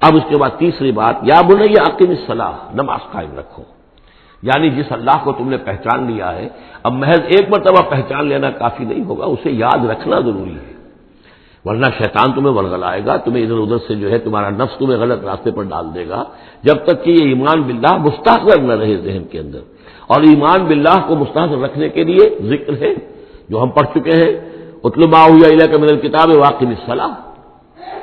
اب اس کے بعد تیسری بات، یا بولے یہ عقیم صلاح نماز قائم رکھو۔ یعنی جس اللہ کو تم نے پہچان لیا ہے، اب محض ایک مرتبہ پہچان لینا کافی نہیں ہوگا، اسے یاد رکھنا ضروری ہے۔ ورنہ شیطان تمہیں ورگلائے گا، تمہیں ادھر ادھر سے جو ہے تمہارا نفس تمہیں غلط راستے پر ڈال دے گا، جب تک کہ یہ ایمان باللہ مستحق نہ رہے ذہن کے اندر۔ اور ایمان باللہ کو مستحق رکھنے کے لیے ذکر ہے، جو ہم پڑھ چکے ہیں اتلما ہوا علیہ کا میرے کتاب واقعی صلاح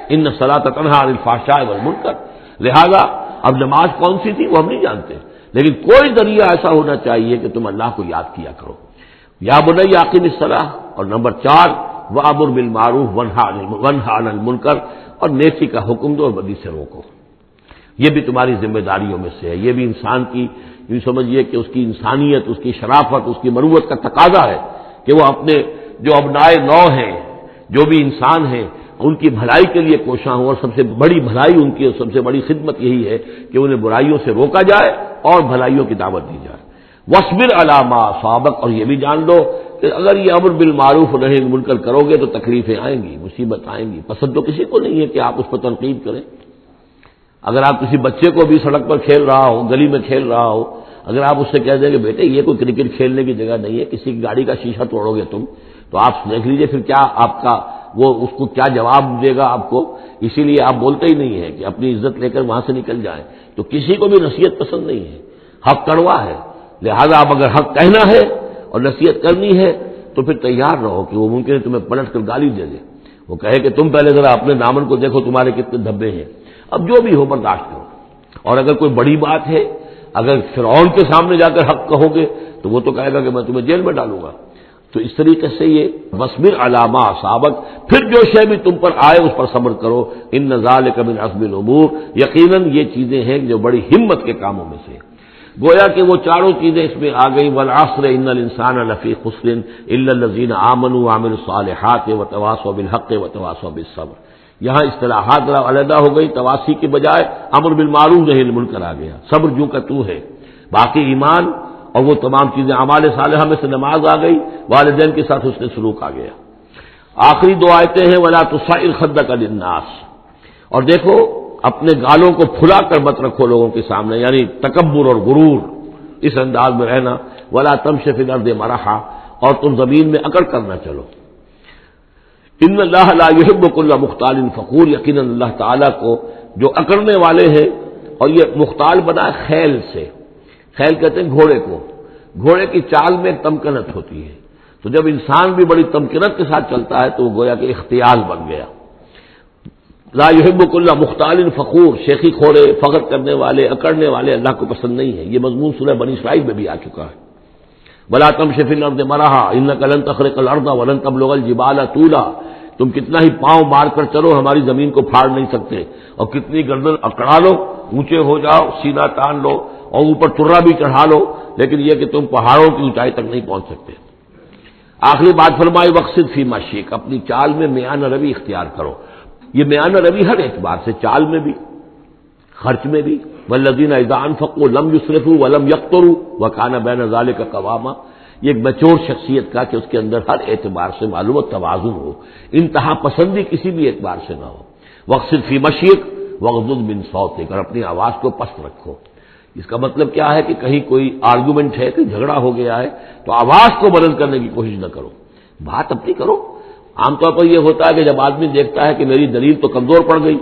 ان صلاح تنہا الفاشا ملک کر لہذا اب نماز کون سی تھی وہ ہم نہیں جانتے۔ لیکن کوئی ذریعہ ایسا ہونا چاہیے کہ تم اللہ کو یاد کیا کرو۔ یا بنائی عقیم صلاح اور نمبر چار وہ ابر معروف ون ہان المنکر۔ اور نیکی کا حکم دو اور بدی سے روکو۔ یہ بھی تمہاری ذمہ داریوں میں سے ہے۔ یہ بھی انسان کی، یوں سمجھیے کہ اس کی انسانیت، اس کی شرافت، اس کی مروت کا تقاضا ہے کہ وہ اپنے جو ابنائے نو ہیں، جو بھی انسان ہیں ان کی بھلائی کے لیے کوشاں ہوں اور سب سے بڑی بھلائی ان کی سب سے بڑی خدمت یہی ہے کہ انہیں برائیوں سے روکا جائے اور بھلائیوں کی دعوت دی جائے۔ وسبر علامہ سابق اور یہ بھی جان لو کہ اگر یہ امر بالمعروف رہے مل کر کرو گے تو تکلیفیں آئیں گی، مصیبت آئیں گی۔ پسند تو کسی کو نہیں ہے کہ آپ اس پر تنقید کریں۔ اگر آپ کسی بچے کو بھی سڑک پر کھیل رہا ہو، گلی میں کھیل رہا ہو، اگر آپ اس سے کہہ دیں کہ بیٹے یہ کوئی کرکٹ کھیلنے کی جگہ نہیں ہے، کسی کی گاڑی کا شیشہ توڑو گے تم، تو آپ دیکھ لیجیے پھر کیا آپ کا وہ اس کو کیا جواب دے گا آپ کو؟ اسی لیے آپ بولتے ہی نہیں ہے کہ اپنی عزت لے کر وہاں سے نکل جائیں۔ تو کسی کو بھی نصیحت پسند نہیں ہے۔ حق کڑوا ہے۔ لہذا آپ اگر حق کہنا ہے اور نصیحت کرنی ہے تو پھر تیار رہو کہ وہ ممکن ہے تمہیں پلٹ کر گالی دے دے۔ وہ کہے کہ تم پہلے ذرا اپنے دامن کو دیکھو، تمہارے کتنے دھبے ہیں۔ اب جو بھی ہو، برداشت کرو۔ اور اگر کوئی بڑی بات ہے، اگر فرعون کے سامنے جا کر حق کہو گے تو وہ تو کہے گا کہ میں تمہیں جیل میں ڈالوں گا۔ تو اس طریقے سے یہ مصبر علامہ سابق پھر جو شے بھی تم پر آئے اس پر صبر کرو ان نظال کبن عصب العبور یقیناً یہ چیزیں ہیں جو بڑی ہمت کے کاموں میں سے گویا کہ وہ چاروں چیزیں اس میں آ گئی ولاسر ان السان الفی خسن الزین آمن عامر صالحات و تواس و بالحق و تواس و بالصبر یہاں اصطلاحات علیحدہ ہو گئی تواسی کے بجائے امر بالمعروف نہیں مل کر آ گیا۔ صبر جو کا تو ہے۔ باقی ایمان اور وہ تمام چیزیں امال صالحہ میں سے نماز آ گئی، والدین کے ساتھ اس نے سلوک آ گیا۔ آخری دو آیتیں ہیں، ولا تو خد کا دناس اور دیکھو، اپنے گالوں کو پھلا کر مت رکھو لوگوں کے سامنے یعنی تکبر اور غرور۔ اس انداز میں رہنا۔ ولا تم سے فکر دے مرحا۔ اور تم زمین میں اکڑ کرنا چلو۔ ان اللہ یحب اللہ مختال فقور۔ یقین اللہ تعالیٰ کو جو اکڑنے والے ہیں، اور یہ مختال بنا خیل سے۔ خیل کہتے ہیں گھوڑے کو۔ گھوڑے کی چال میں تمکنت ہوتی ہے۔ تو جب انسان بھی بڑی تمکنت کے ساتھ چلتا ہے تو وہ گویا کہ اختیال بن گیا۔ لا یحب اللہ مختال فخور شیخی کھوڑے فخر کرنے والے، اکڑنے والے اللہ کو پسند نہیں ہے یہ مضمون سورہ بنی اسرائیل میں بھی آ چکا ہے۔ بلا تم شفیل ارد مرا ان کلن تخر کل ولن تب لوگل جبالا تولا تم کتنا ہی پاؤں مار کر چلو، ہماری زمین کو پھاڑ نہیں سکتے۔ اور کتنی گردن اکڑا لو، اونچے ہو جاؤ سینا تان لو۔ اور اوپر ترا بھی چڑھا لو، لیکن یہ کہ تم پہاڑوں کی اونچائی تک نہیں پہنچ سکتے۔ آخری بات فرمائی، وقصد فی مشیق، اپنی چال میں میان روی اختیار کرو۔ یہ میان روی ہر اعتبار سے، چال میں بھی، خرچ میں بھی۔ ولدین ایزان فکو لم یوسرف ولم یکترو و کانا بین نظال کا قوامہ یہ ایک بچور شخصیت کا کہ اس کے اندر ہر اعتبار سے معلوم و توازن ہو۔ انتہا پسندی کسی بھی اعتبار سے نہ ہو۔ وقصد فی مشیق وقت بن سوتے اور اپنی آواز کو پست رکھو۔ اس کا مطلب کیا ہے کہ کہیں کوئی آرگومنٹ ہے کہ جھگڑا ہو گیا ہے، تو آواز کو بلند کرنے کی کوشش نہ کرو۔ بات اپنی کرو۔ عام طور پر یہ ہوتا ہے کہ جب آدمی دیکھتا ہے کہ میری دلیل تو کمزور پڑ گئی،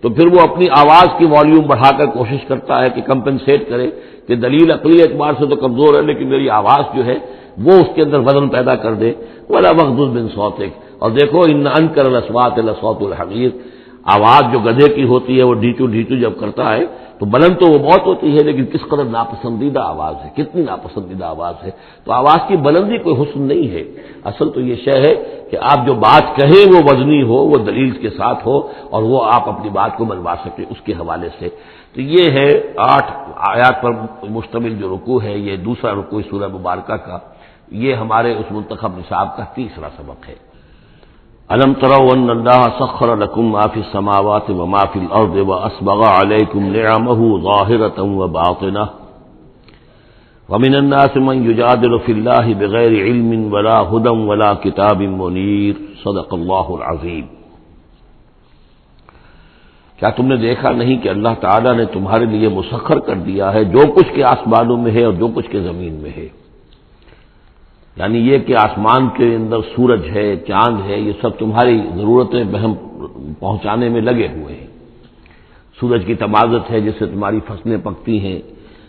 تو پھر وہ اپنی آواز کی والیوم بڑھا کر کوشش کرتا ہے کہ کمپنسیٹ کرے کہ دلیل عقلی اعتبار سے تو کمزور ہے، لیکن میری آواز جو ہے وہ اس کے اندر وزن پیدا کر دے۔ والا وقت بن سوتک اور دیکھو ان ان کر لسوات الحمیر آواز جو گدھے کی ہوتی ہے وہ ڈھیچو ڈھیچو جب کرتا ہے تو بلند تو وہ بہت ہوتی ہے لیکن کس قدر ناپسندیدہ آواز ہے؟ کتنی ناپسندیدہ آواز ہے؟ تو آواز کی بلندی کوئی حسن نہیں ہے۔ اصل تو یہ شے ہے کہ آپ جو بات کہیں وہ وزنی ہو، وہ دلیل کے ساتھ ہو اور وہ آپ اپنی بات کو منوا سکیں اس کے حوالے سے۔ تو یہ ہے آٹھ آیات پر مشتمل جو رکو ہے، یہ دوسرا رکو سورہ مبارکہ کا۔ یہ ہمارے اس منتخب نصاب کا تیسرا سبق ہے۔ الم ترو ان اللہ سخر لکم ما فی السماوات و ما فی الارض و اسبغ علیکم نعمه ظاہرتا و باطنہ ومن الناس من يجادل في الله بغير علم ولا هدى ولا كتاب منير صدق الله العظيم کیا تم نے دیکھا نہیں کہ اللہ تعالیٰ نے تمہارے لیے مسخر کر دیا ہے جو کچھ کے آسمانوں میں ہے اور جو کچھ کے زمین میں ہے یعنی یہ کہ آسمان کے اندر سورج ہے، چاند ہے، یہ سب تمہاری ضرورتیں بہم پہنچانے میں لگے ہوئے ہیں۔ سورج کی تمازت ہے جس سے تمہاری فصلیں پکتی ہیں۔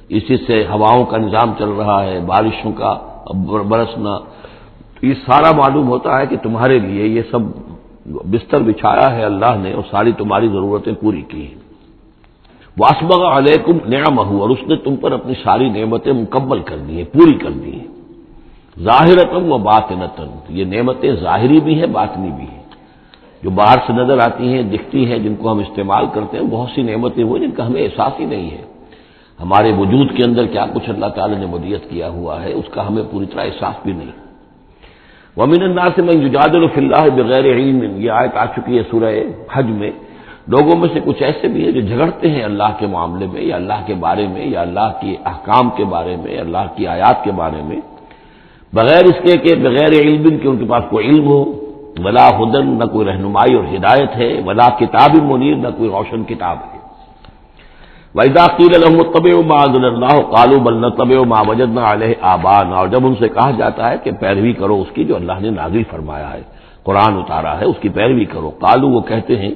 اسی سے ہواؤں کا نظام چل رہا ہے، بارشوں کا برسنا۔ یہ سارا معلوم ہوتا ہے کہ تمہارے لیے یہ سب بستر بچھایا ہے اللہ نے اور ساری تمہاری ضرورتیں پوری کی ہیں۔ واسبغ علیکم نعمہ اور اس نے تم پر اپنی ساری نعمتیں مکمل کر دی ہیں، پوری کر دی ہیں۔ ظاہرتم و بات یہ نعمتیں ظاہری بھی ہیں، باطنی بھی ہیں۔ جو باہر سے نظر آتی ہیں، دکھتی ہیں، جن کو ہم استعمال کرتے ہیں، بہت سی نعمتیں وہ جن کا ہمیں احساس ہی نہیں ہے۔ ہمارے وجود کے اندر کیا کچھ اللہ تعالی نے مدیت کیا ہوا ہے، اس کا ہمیں پوری طرح احساس بھی نہیں۔ ومن اللہ سے میں ججاد الفلّہ بغیر علم۔ یہ آیت آ چکی ہے سورہ حج میں۔ لوگوں میں سے کچھ ایسے بھی ہیں جو جھگڑتے ہیں اللہ کے معاملے میں، یا اللہ کے بارے میں، یا اللہ کے احکام کے بارے میں اللہ کی آیات کے بارے میں۔ بغیر اس کے کہ بغیر علم کہ ان کے پاس کوئی علم ہو، ولا ہدن، نہ کوئی رہنمائی اور ہدایت ہے، ولا کتاب منیر، نہ کوئی روشن کتاب ہے۔ ویدا قیل طب و اللہ کالو بل طب و ما وجد علیہ آبان اور جب ان سے کہا جاتا ہے کہ پیروی کرو اس کی جو اللہ نے نازل فرمایا ہے، قرآن اتارا ہے، اس کی پیروی کرو۔ کالو وہ کہتے ہیں،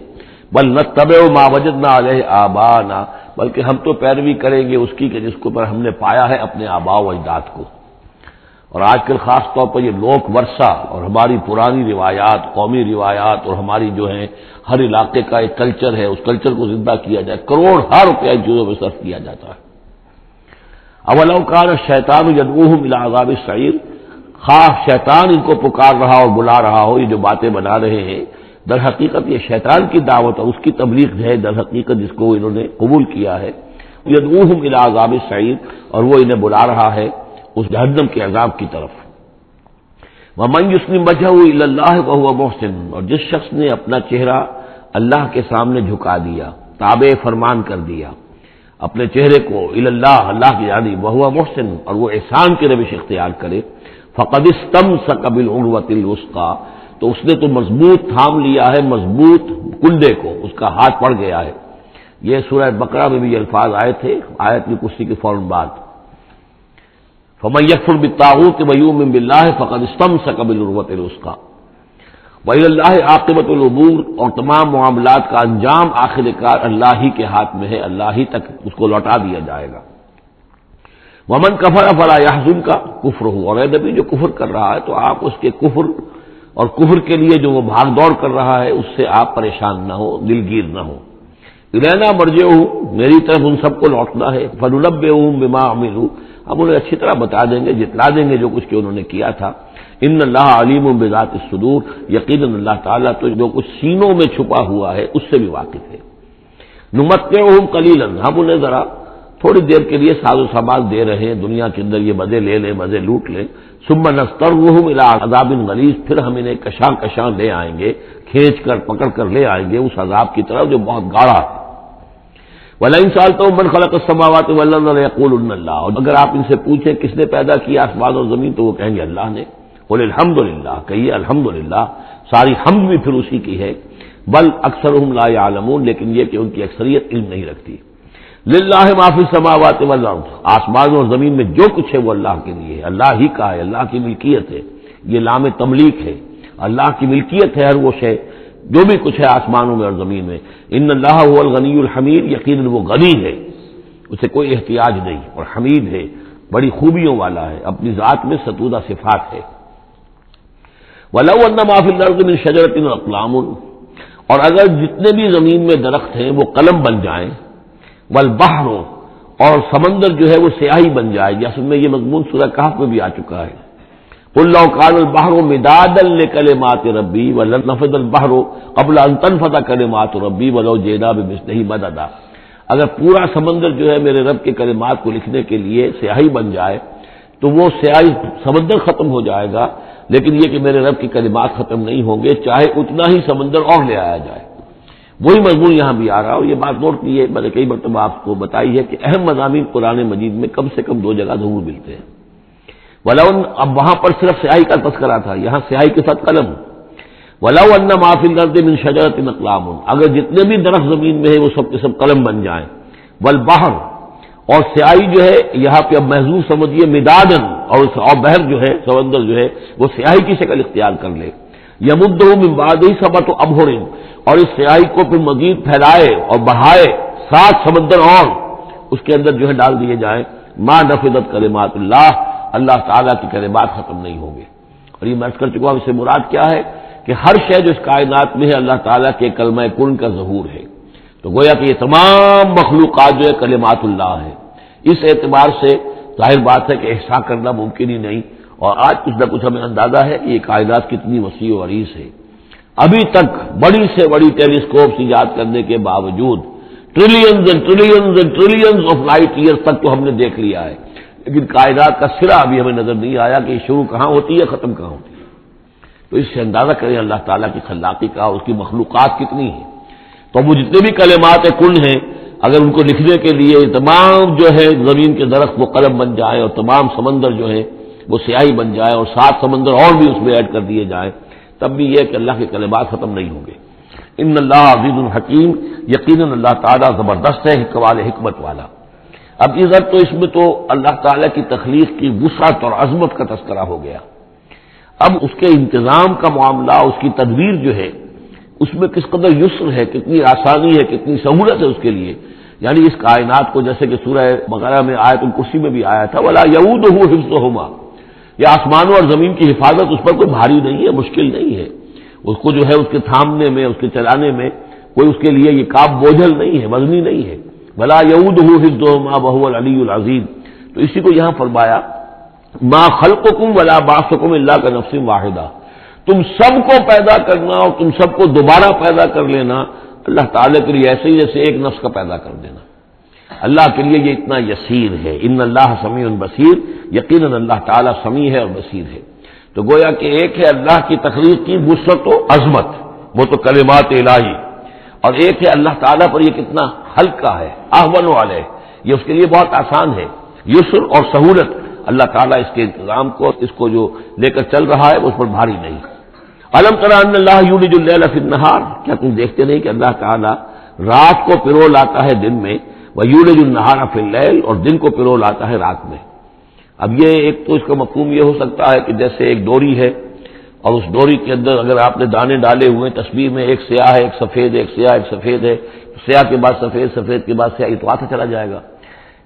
بل نہ طب و ما وجد علیہ آبانا، بلکہ ہم تو پیروی کریں گے اس کی کہ جس کو پر ہم نے پایا ہے اپنے آبا و اجداد کو۔ اور آج کل خاص طور پر یہ لوک ورثہ اور ہماری پرانی روایات، قومی روایات اور ہماری جو ہیں، ہر علاقے کا ایک کلچر ہے، اس کلچر کو زندہ کیا جائے، کروڑ ہر روپیہ ان چیزوں میں صرف کیا جاتا ہے۔ اولوکار شیطان ملا عذاب سعید خاص شیطان ان کو پکار رہا اور بلا رہا ہو، یہ جو باتیں بنا رہے ہیں، در حقیقت یہ شیطان کی دعوت ہے اس کی تبلیغ ہے، در حقیقت جس کو انہوں نے قبول کیا ہے۔ یدوہم ملا عذاب سعید اور وہ انہیں بلا رہا ہے۔ اس جہنم کے عذاب کی طرف۔ وہ منجسنی بجہ اللہ وہ محسن۔ اور جس شخص نے اپنا چہرہ اللہ کے سامنے جھکا دیا، تابع فرمان کر دیا، اپنے چہرے کو اللہ اللہ کی یادی وہ محسن، اور وہ احسان کی روش اختیار کرے، فقد استم قبل عروت الوسقا تو اس نے تو مضبوط تھام لیا ہے، مضبوط کنڈے کو، اس کا ہاتھ پڑ گیا ہے۔ یہ سورہ بکرا میں بھی الفاظ آئے تھے، آیت کی کشتی کے فوراً بعد۔ فمن یکفر بالطاغوت ویوم باللہ فقد استمسک بالعروۃ الوثقا وہی اللہ عاقبت العبور اور تمام معاملات کا انجام آخر کار اللہ ہی کے ہاتھ میں ہے، اللہ ہی تک اس کو لوٹا دیا جائے گا۔ ومن کفر فلا یحزن کا کفر ہو اور نبی جو کفر کر رہا ہے تو آپ اس کے کفر اور کفر کے لیے جو وہ بھاگ دوڑ کر رہا ہے، اس سے آپ پریشان نہ ہو، دلگیر نہ ہو۔ رہنا مرجے ہوں میری طرف ان سب کو لوٹنا ہے۔ فلب ہوں بما امیر ہوں ہم انہیں اچھی طرح بتا دیں گے، جتلا دیں گے جو کچھ کہ انہوں نے کیا تھا۔ ان اللہ علیم و بذات صدور یقین اللہ تعالیٰ تو جو کچھ سینوں میں چھپا ہوا ہے، اس سے بھی واقف ہے۔ نمت ہوں کلیل ہم انہیں ذرا تھوڑی دیر کے لیے ساز و سامان دے رہے ہیں، دنیا کے اندر یہ مزے لے لیں، مزے لوٹ لیں۔ سب نستر وہ عذاب غلیز پھر ہم انہیں کشاں کشاں لے آئیں گے، کھینچ کر، پکڑ کر لے آئیں گے، اس عذاب کی طرف جو بہت گاڑا ہے۔ ان سال تو من خلق السماوات یقول اللہ اور اگر آپ ان سے پوچھیں کس نے پیدا کیا آسمان اور زمین، تو وہ کہیں گے اللہ نے۔ بولے الحمد للہ کہیے الحمد للہ ساری حمد بھی پھر اسی کی ہے۔ بل اکثر لا عالمون لیکن یہ کہ ان کی اکثریت علم نہیں رکھتی۔ للہ معافی سماوات آسمان اور زمین میں جو کچھ ہے وہ اللہ کے لیے ہے۔ اللہ ہی کا ہے، اللہ کی ملکیت ہے۔ یہ لام تملیک ہے۔ اللہ کی ملکیت ہے ہر وہ شے۔ جو بھی کچھ ہے آسمانوں میں اور زمین میں۔ ان اللہ الغنی الحمید یقین وہ غنی ہے۔ اسے کوئی احتیاج نہیں اور حمید ہے، بڑی خوبیوں والا ہے، اپنی ذات میں ستودہ صفات ہے۔ ولا معافی شجرت اقلام، اور اگر جتنے بھی زمین میں درخت ہیں وہ قلم بن جائیں ول اور سمندر جو ہے وہ سیاہی بن جائے۔ جیسے میں یہ مضمون سورہ کہاف میں بھی آ چکا ہے۔ اللہ کان البہر مداد الکل مات ربی و نفد البہر قبل انتن فتح کرے مات ربی ولو جینا بھی نہیں مددا۔ اگر پورا سمندر جو ہے میرے رب کے کلمات کو لکھنے کے لیے سیاہی بن جائے، تو وہ سیاہی سمندر ختم ہو جائے گا، لیکن یہ کہ میرے رب کے کلمات ختم نہیں ہوں گے، چاہے اتنا ہی سمندر اور لے آیا جائے۔ وہی مضمون یہاں بھی آ رہا ہو یہ بات نوٹ کی ہے میں نے کئی مرتبہ آپ کو بتائی ہے کہ اہم مضامین قرآن مجید میں کم سے کم دو جگہ ضرور ملتے ہیں۔ ولون اب وہاں پر صرف سیاہی کا تذکرہ تھا، یہاں سیاہی کے ساتھ قلم۔ ولا ون معافی کرتے من شجرت نقلام اگر جتنے بھی درخت زمین میں ہیں، وہ سب کے سب قلم بن جائیں۔ ول باہر اور سیاہی جو ہے، یہاں پہ اب محضوظ سمجھیے مدادن، اور بحر جو ہے، سمندر جو ہے، وہ سیاہی کی شکل اختیار کر لے۔ یمد بعد ہی سبا تو اب ہو اور اس سیاہی کو پھر مزید پھیلائے اور بڑھائے سات سمندر اور اس کے اندر جو ہے ڈال دیے جائیں۔ ماں نفدت کلمات اللہ۔ اللہ تعالیٰ کی کلمات ختم نہیں ہوں گے۔ اور یہ مرض کر چکا ہوں، اس سے مراد کیا ہے کہ ہر شے جو اس کائنات میں ہے، اللہ تعالیٰ کے کلمہ کن کا ظہور ہے۔ تو گویا کہ یہ تمام مخلوقات جو ہے، کلمات اللہ ہے اس اعتبار سے ظاہر بات ہے کہ احسا کرنا ممکن ہی نہیں۔ اور آج کچھ نہ کچھ ہمیں اندازہ ہے کہ یہ کائنات کتنی وسیع و عریض ہے۔ ابھی تک بڑی سے بڑی ٹیلیسکوپ ایجاد کرنے کے باوجود trillions and trillions and trillions of light year تک تو ہم نے دیکھ لیا ہے۔ لیکن کائنات کا سرا ابھی ہمیں نظر نہیں آیا کہ شروع کہاں ہوتی ہے، ختم کہاں ہوتی ہے۔ تو اس سے اندازہ کریں اللہ تعالیٰ کی خلاقی کا، اس کی مخلوقات کتنی ہیں۔ تو وہ جتنے بھی کلمات کن ہیں، اگر ان کو لکھنے کے لیے تمام جو ہے زمین کے درخت وہ قلم بن جائے اور تمام سمندر جو ہے وہ سیاہی بن جائے اور سات سمندر اور بھی اس میں ایڈ کر دیے جائیں، تب بھی یہ کہ اللہ کے کلمات ختم نہیں ہوں گے۔ ان اللہ عزیز الحکیم یقیناً اللہ تعالیٰ زبردست ہے حکوال حکمت والا۔ اب ادھر تو اس میں تو اللہ تعالیٰ کی تخلیق کی وسعت اور عظمت کا تذکرہ ہو گیا۔ اب اس کے انتظام کا معاملہ، اس کی تدبیر جو ہے، اس میں کس قدر یسر ہے، کتنی آسانی ہے، کتنی سہولت ہے اس کے لیے۔ یعنی اس کائنات کو جیسے کہ سورہ وغیرہ میں آیا تو کرسی میں بھی آیا تھا بلا یود ہو حفظ ہوما یا آسمانوں اور زمین کی حفاظت اس پر کوئی بھاری نہیں ہے، مشکل نہیں ہے۔ اس کو جو ہے، اس کے تھامنے میں، اس کے چلانے میں کوئی اس کے لیے یہ کاب بوجھل نہیں ہے، وزنی نہیں ہے۔ بلا یود ہو حفظ ہوما بہو العلی العظیم تو اسی کو یہاں فرمایا ماں خلق کم ولا باسکم اللہ کا نفسم واحدہ۔ تم سب کو پیدا کرنا اور تم سب کو دوبارہ پیدا کر لینا، اللہ تعالیٰ کے لیے ایسے ہی جیسے ایک نفس کا پیدا کر دینا۔ اللہ کے لیے یہ اتنا یسیر ہے۔ ان اللہ سمیع بصیر، یقیناً اللہ تعالیٰ سمیع ہے اور بصیر ہے۔ تو گویا کہ ایک ہے اللہ کی تخلیق کی وسعت و عظمت، وہ تو کلمات الہی۔ اور ایک ہے اللہ تعالیٰ پر یہ کتنا ہلکا ہے آہون والے یہ اس کے لیے بہت آسان ہے۔ یسر اور سہولت، اللہ تعالیٰ اس کے انتظام کو، اس کو جو لے کر چل رہا ہے، اس پر بھاری نہیں۔ علم ان اللہ یونج اللہ نہار کیا تم دیکھتے نہیں کہ اللہ تعالیٰ رات کو پرو لاتا ہے دن میں؟ وہ یونج النہار فل اور دن کو پرو لاتا ہے رات میں۔ اب یہ ایک تو اس کا مفہوم یہ ہو سکتا ہے کہ جیسے ایک ڈوری ہے اور اس ڈوری کے اندر اگر آپ نے دانے ڈالے ہوئے تصویر میں ایک سیاہ ہے، ایک سفید ایک سیاہ، ایک سفید ہے، سیاہ کے بعد سفید سفید کے بعد سیاہ یہ تو آتا چلا جائے گا۔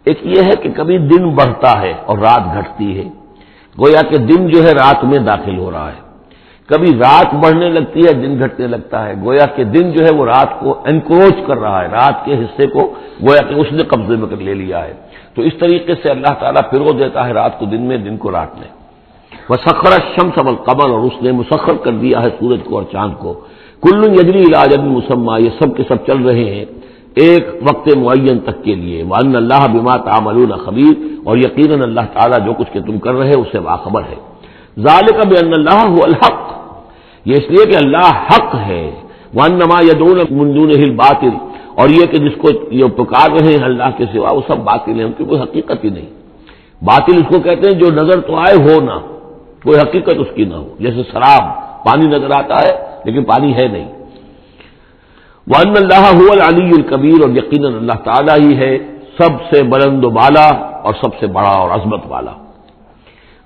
ایک یہ ہے کہ کبھی دن بڑھتا ہے اور رات گھٹتی ہے۔ گویا کہ دن جو ہے رات میں داخل ہو رہا ہے۔ کبھی رات بڑھنے لگتی ہے، دن گھٹنے لگتا ہے۔ گویا کہ دن جو ہے وہ رات کو انکروچ کر رہا ہے، رات کے حصے کو گویا کہ اس نے قبضے میں کر لے لیا ہے۔ تو اس طریقے سے اللہ تعالیٰ پھرو دیتا ہے رات کو دن میں، دن کو رات میں۔ وہ سخر شم سبل اور اس نے مسخر کر دیا ہے سورج کو اور چاند کو۔ کل یجری علاج مسمہ یہ سب کے سب چل رہے ہیں ایک وقت معین تک کے لیے۔ وان اللہ بما تعملون خبیر اور یقیناً اللہ تعالیٰ جو کچھ کہ تم کر رہے اس سے باخبر ہے۔ ظالق بن اللہ الحق۔ یہ اس لیے کہ اللہ حق ہے۔ وان نما یدون مندون ہل باطل اور یہ کہ جس کو یہ پکار رہے ہیں اللہ کے سوا، وہ سب باطل ہیں، ان کی کوئی حقیقت ہی نہیں۔ باطل اس کو کہتے ہیں جو نظر تو آئے ہو نہ۔ کوئی حقیقت اس کی نہ ہو۔ جیسے شراب، پانی نظر آتا ہے، لیکن پانی ہے نہیں۔ ون اللہ العلی الکبیر اور یقیناً اللہ تعالیٰ ہی ہے سب سے بلند و بالا اور سب سے بڑا اور عظمت والا۔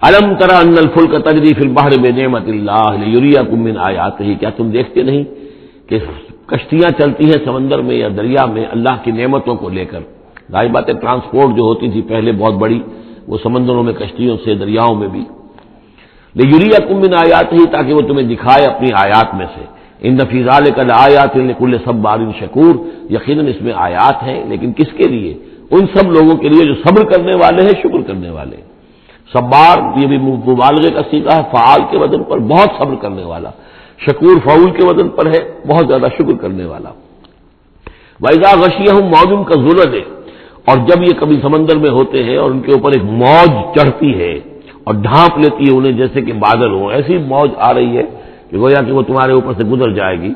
علم ترا ان الفل کا تجریف البحر میں نعمت اللہ یوریا کمن آیات ہی کیا تم دیکھتے نہیں کہ کشتیاں چلتی ہیں سمندر میں یا دریا میں اللہ کی نعمتوں کو لے کر؟ ظاہر باتیں ٹرانسپورٹ جو ہوتی تھی پہلے بہت بڑی، وہ سمندروں میں، کشتیوں سے، دریاؤں میں بھی۔ یوریا کمبن آیات ہی تاکہ وہ تمہیں دکھائے اپنی آیات میں سے۔ ان نفیزال کل آیات کل سب بارن شکور یقیناً اس میں آیات ہیں، لیکن کس کے لیے؟ ان سب لوگوں کے لیے جو صبر کرنے والے ہیں، شکر کرنے والے۔ سب بار یہ بھی مبالغے کا سیکھا ہے، فعال کے وزن پر بہت صبر کرنے والا۔ شکور، فعول کے وزن پر ہے، بہت زیادہ شکر کرنے والا۔ ویزا غشی ہوں موجود کا ضرورت ہے اور جب یہ کبھی سمندر میں ہوتے ہیں اور ان کے اوپر ایک موج چڑھتی ہے اور ڈھانپ لیتی ہے انہیں جیسے کہ بادل ہوں۔ ایسی موج آ رہی ہے کہ گویا کہ وہ تمہارے اوپر سے گزر جائے گی۔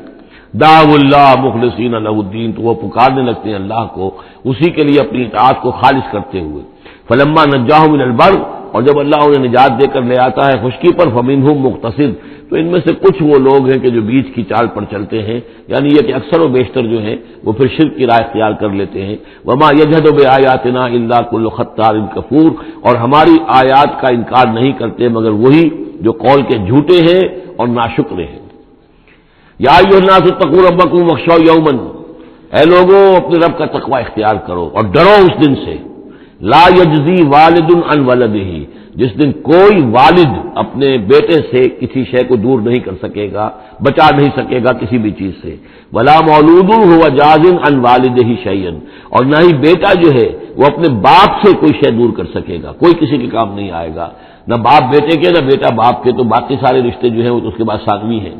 دا اللہ مخلصین اللہ الدین، تو وہ پکارنے لگتے ہیں اللہ کو، اسی کے لیے اپنی اطاعت کو خالص کرتے ہوئے۔ فلما نجاہ من البر، اور جب اللہ انہیں نجات دے کر لے آتا ہے، خشکی پر فمین ہوں مختصر تو ان میں سے کچھ وہ لوگ ہیں کہ جو بیچ کی چال پر چلتے ہیں یعنی یہ کہ اکثر و بیشتر جو ہیں، وہ پھر شرک کی رائے اختیار کر لیتے ہیں۔ وما یجد و بے آیات نا اللہ کل خطار کفور اور ہماری آیات کا انکار نہیں کرتے، مگر وہی جو قول کے جھوٹے ہیں اور ناشکرے ہیں۔ یا تقور ابکم بخشو یومن اے لوگوں، اپنے رب کا تقوی اختیار کرو اور ڈرو اس دن سے۔ لا یجزی والد ان ولد ہی جس دن کوئی والد اپنے بیٹے سے کسی شے کو دور نہیں کر سکے گا، بچا نہیں سکے گا کسی بھی چیز سے۔ ولا مولود ہوا جازن ان والد ہی شعین اور نہ ہی بیٹا جو ہے، وہ اپنے باپ سے کوئی شے دور کر سکے گا۔ کوئی کسی کے کام نہیں آئے گا۔ نہ باپ بیٹے کے، نہ بیٹا باپ کے۔ تو باقی سارے رشتے جو ہیں، وہ تو اس کے بعد سادوی ہیں۔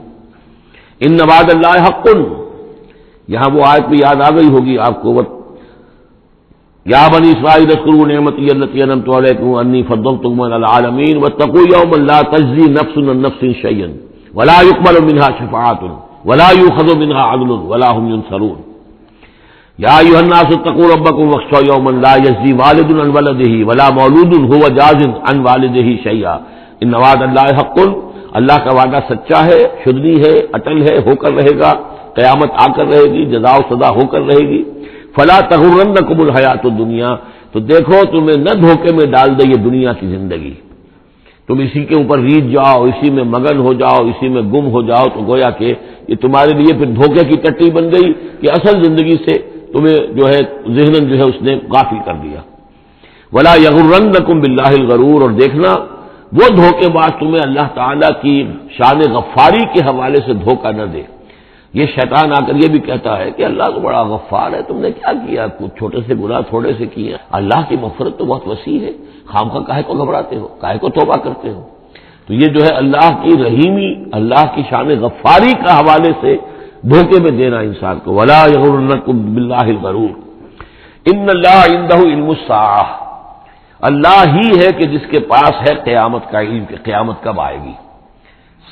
ان نواز اللہ حق۔ یہاں وہ آیت بھی یاد آ گئی ہوگی آپ کو۔ یا بنی اسرائیل اسکرو نعمتی التی انمت علیکم انی فضلتکم علی العالمین واتقوا یوم لا تجزی نفس عن نفس شیئا ولا يقبل منها شفاعت ولا يؤخذ منها عدل ولا هم ينصرون یا ایها الناس اتقوا ربکم واخشوا یوما لا یجزی والد عن ولده ولا مولود هو جاز عن والده شیئا ان وعد اللہ حق اللہ کا وعدہ سچا ہے، شدنی ہے، اٹل ہے، ہو کر رہے گا، قیامت آ کر رہے گی، جزا و سزا ہو کر رہے گی۔ فلا تغرن قبول حیات دنیا تو دیکھو تمہیں نہ دھوکے میں ڈال دے یہ دنیا کی زندگی۔ تم اسی کے اوپر ریت جاؤ، اسی میں مگن ہو جاؤ، اسی میں گم ہو جاؤ، تو گویا کہ یہ تمہارے لیے پھر دھوکے کی ٹٹی بن گئی کہ اصل زندگی سے تمہیں جو ہے ذہن جو ہے اس نے کافی کر دیا۔ ولا یغرن کم بلّہ غرور اور دیکھنا وہ دھوکے باز تمہیں اللہ تعالی کی شان غفاری کے حوالے سے دھوکہ نہ دے۔ یہ شیطان آ کر یہ بھی کہتا ہے کہ اللہ تو بڑا غفار ہے، تم نے کیا کیا؟ کچھ چھوٹے سے گناہ تھوڑے سے کیے اللہ کی مفرت تو بہت وسیع ہے۔ خام کا کاہے کو گھبراتے ہو، کاہے کو توبہ کرتے ہو۔ تو یہ جو ہے اللہ کی رحیمی، اللہ کی شان غفاری کا حوالے سے دھوکے میں دینا انسان کو۔ ولا بلّہ غرور ان اللہ اندہ علم اللہ ہی ہے کہ جس کے پاس ہے قیامت کا علم، کہ قیامت کب آئے گی۔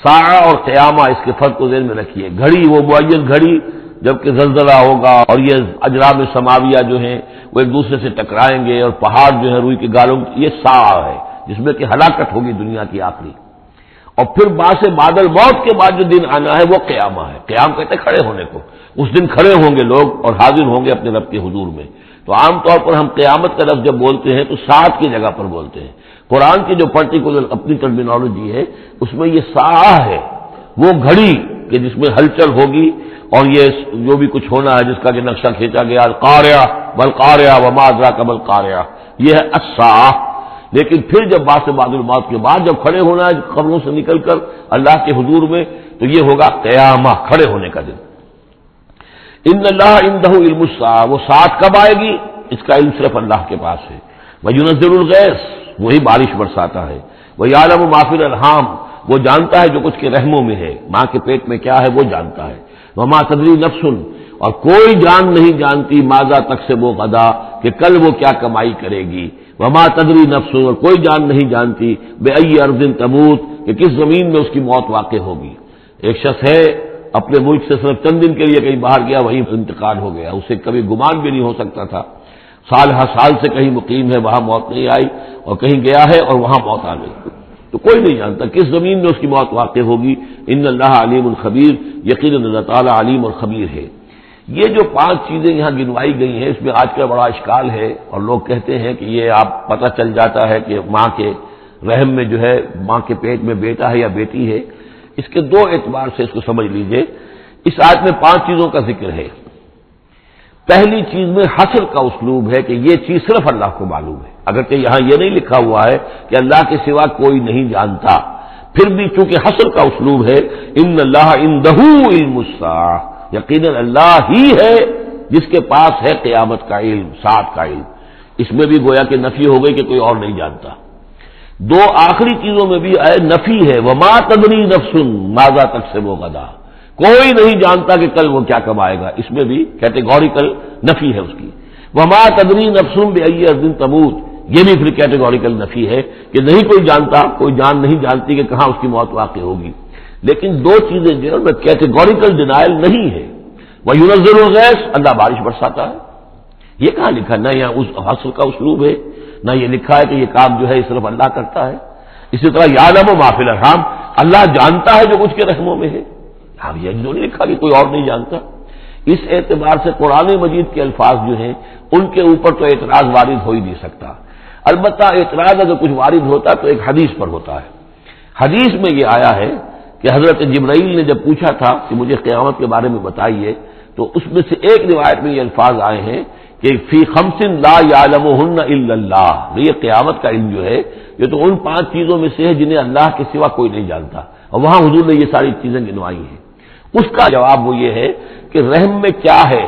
سا اور قیامہ اس کے فرق کو ذہن میں رکھیے۔ گھڑی، وہ معین گھڑی جبکہ زلزلہ ہوگا اور یہ اجرام سماویہ جو ہیں، وہ ایک دوسرے سے ٹکرائیں گے اور پہاڑ جو ہے روئی کے گالوں یہ سا ہے، جس میں کہ ہلاکت ہوگی دنیا کی آخری۔ اور پھر باں سے بادل موت کے بعد جو دن آنا ہے، وہ قیامہ ہے۔ قیام کہتے کھڑے ہونے کو۔ اس دن کھڑے ہوں گے لوگ اور حاضر ہوں گے اپنے رب کے حضور میں۔ تو عام طور پر ہم قیامت کا لفظ جب بولتے ہیں، تو سات کی جگہ پر بولتے ہیں۔ قرآن کی جو پرٹیکولر اپنی ٹرمینالوجی ہے، اس میں یہ سا ہے۔ وہ گھڑی کہ جس میں ہلچل ہوگی اور یہ جو بھی کچھ ہونا ہے، جس کا کہ نقشہ کھینچا گیا کاریا بل و مادرا کا بل یہ ہے اصا لیکن پھر جب بات سے کے بعد جب کھڑے ہونا ہے خبروں سے نکل کر اللہ کے حضور میں، تو یہ ہوگا قیامہ، کھڑے ہونے کا دن۔ ان اللہ اندہ علم وہ ساتھ کب آئے گی؟ اس کا علم صرف اللہ کے پاس ہے۔ وہ یونزل الغیث۔ وہی بارش برساتا ہے۔ وہ عالم و معافر الحام وہ جانتا ہے جو کچھ کے رحموں میں ہے۔ ماں کے پیٹ میں کیا ہے، وہ جانتا ہے۔ وہ ماں تدری نفسن، اور کوئی جان نہیں جانتی ماضا تک سے وہ غدا، کہ کل وہ کیا کمائی کرے گی۔ وہ ماں تدری نفسن، اور کوئی جان نہیں جانتی بے ائی ارزن تبوت کہ کس زمین میں اس کی موت واقع ہوگی۔ ایک شخص ہے، اپنے ملک سے صرف چند دن کے لیے کہیں باہر گیا، وہیں انتقال ہو گیا۔ اسے کبھی گمان بھی نہیں ہو سکتا تھا۔ سال ہر سال سے کہیں مقیم ہے، وہاں موت نہیں آئی اور کہیں گیا ہے اور وہاں موت آ گئی۔ تو کوئی نہیں جانتا کس زمین میں اس کی موت واقع ہوگی۔ ان اللہ علیم الخبیر یقین اللہ تعالیٰ علیم اور خبیر ہے۔ یہ جو پانچ چیزیں یہاں گنوائی گئی ہیں، اس میں آج کا بڑا اشکال ہے اور لوگ کہتے ہیں کہ یہ آپ پتہ چل جاتا ہے کہ ماں کے رحم میں جو ہے، ماں کے پیٹ میں بیٹا ہے یا بیٹی ہے۔ اس کے دو اعتبار سے اس کو سمجھ لیجیے۔ اس آج میں پانچ چیزوں کا ذکر ہے۔ پہلی چیز میں حسر کا اسلوب ہے کہ یہ چیز صرف اللہ کو معلوم ہے۔ اگرچہ یہاں یہ نہیں لکھا ہوا ہے کہ اللہ کے سوا کوئی نہیں جانتا۔ پھر بھی چونکہ حسر کا اسلوب ہے، ان اللہ ان دہو علم یقیناً اللہ ہی ہے جس کے پاس ہے قیامت کا علم سات کا علم۔ اس میں بھی گویا کہ نفی ہو گئی کہ کوئی اور نہیں جانتا۔ دو آخری چیزوں میں بھی اے نفی ہے۔ وہ ماں تدری نفسن ماضا تک سے وہ گدا کوئی نہیں جانتا کہ کل وہ کیا کمائے گا۔ اس میں بھی کیٹیگوریکل نفی ہے اس کی۔ وہ ماں تدری نفسم بے اردن تبوت یہ بھی پھر کیٹیگوریکل نفی ہے کہ نہیں کوئی جانتا، کوئی جان نہیں جانتی کہ کہاں اس کی موت واقع ہوگی۔ لیکن دو چیزیں جو ہے کیٹیگوریکل ڈینائل نہیں ہے۔ وہ یونزل الغیس اللہ بارش برساتا ہے۔ یہ کہاں لکھا؟ نہ یہاں اس حاصل کا اسلوب ہے، نہ یہ لکھا ہے کہ یہ کام جو ہے صرف اللہ کرتا ہے۔ اسی طرح یادم و محفل الرحام اللہ جانتا ہے جو کچھ کے رحموں میں ہے۔ اب یہ جو نہیں لکھا کہ کوئی اور نہیں جانتا۔ اس اعتبار سے قرآن مجید کے الفاظ جو ہیں، ان کے اوپر تو اعتراض وارد ہو ہی نہیں سکتا۔ البتہ اعتراض اگر کچھ وارد ہوتا تو ایک حدیث پر ہوتا ہے۔ حدیث میں یہ آیا ہے کہ حضرت جبرائیل نے جب پوچھا تھا کہ مجھے قیامت کے بارے میں بتائیے، تو اس میں سے ایک روایت میں یہ الفاظ آئے ہیں کہ فی خمسن لا یعلم اللہ۔ یہ قیامت کا علم جو ہے، یہ تو ان پانچ چیزوں میں سے ہے جنہیں اللہ کے سوا کوئی نہیں جانتا۔ اور وہاں حضور نے یہ ساری چیزیں گنوائی ہیں۔ اس کا جواب وہ یہ ہے کہ رحم میں کیا ہے؟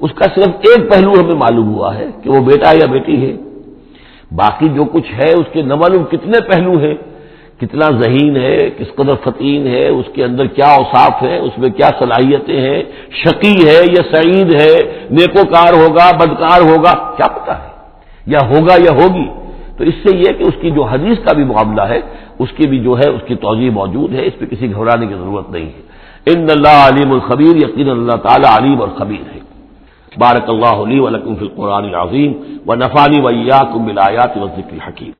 اس کا صرف ایک پہلو ہمیں معلوم ہوا ہے کہ وہ بیٹا یا بیٹی ہے۔ باقی جو کچھ ہے، اس کے نہ معلوم کتنے پہلو ہیں؟ کتنا ذہین ہے؟ کس قدر فتین ہے؟ اس کے اندر کیا اوساف ہے اس میں کیا صلاحیتیں ہیں؟ شقی ہے یا سعید ہے؟ نیکوکار ہوگا، بدکار ہوگا؟ کیا پتا ہے؟ یا ہوگا یا ہوگی۔ تو اس سے یہ کہ اس کی جو حدیث کا بھی معاملہ ہے، اس کی بھی جو ہے، اس کی توجہ موجود ہے، اس پہ کسی گھبرانے کی ضرورت نہیں ہے۔ ان اللہ علیم الخبیر یقین اللہ تعالیٰ علیم اور خبیر ہے۔ بارک اللہ علی ولکم فی القرآن العظیم و نفانی ویا کم بلایات و ذکر حکیم